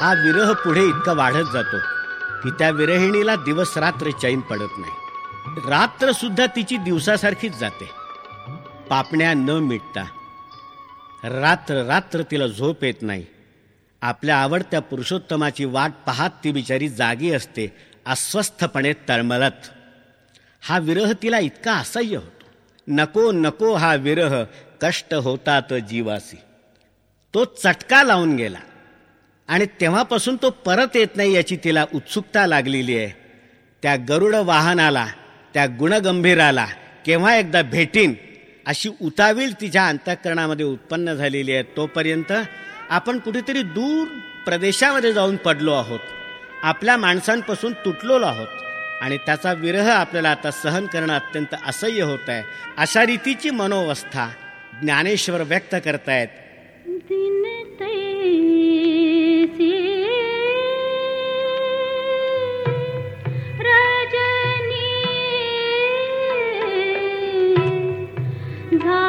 हा विरह पुढे इतका वाढत जातो की त्या विरहिणीला दिवस रात्र चैन पडत नाही. रात्र सुद्धा तिची दिवसासारखीच जाते. पापण्या न मिटता. रात्र रात्र तिला झोप येत नाही. आपल्या आवडत्या पुरुषोत्तमाची वाट पाहत ती बिचारी जागी असते अस्वस्थपणे तळमळत. हा विरह तिला इतका असह्य होतो. नको नको हा विरह कष्ट होतात जीवासी. तो चटका लावून गेला. आणि तेव्हापासून तो परत येत नाही याची तिला उत्सुकता लागलेली आहे. त्या गरुड वाहनाला त्या गुणगंभीराला केव्हा एकदा भेटीन अशी उतावीळ तिच्या अंतःकरणामध्ये उत्पन्न झालेली आहे. तोपर्यंत आपण कुठेतरी दूर प्रदेशामध्ये जाऊन पडलो आहोत. आपल्या माणसांपासून तुटलेलो आहोत. आणि त्याचा विरह आपल्याला आता सहन करणं अत्यंत असह्य होत आहे अशा रीतीची मनोवस्था ज्ञानेश्वर व्यक्त करतायत. 你看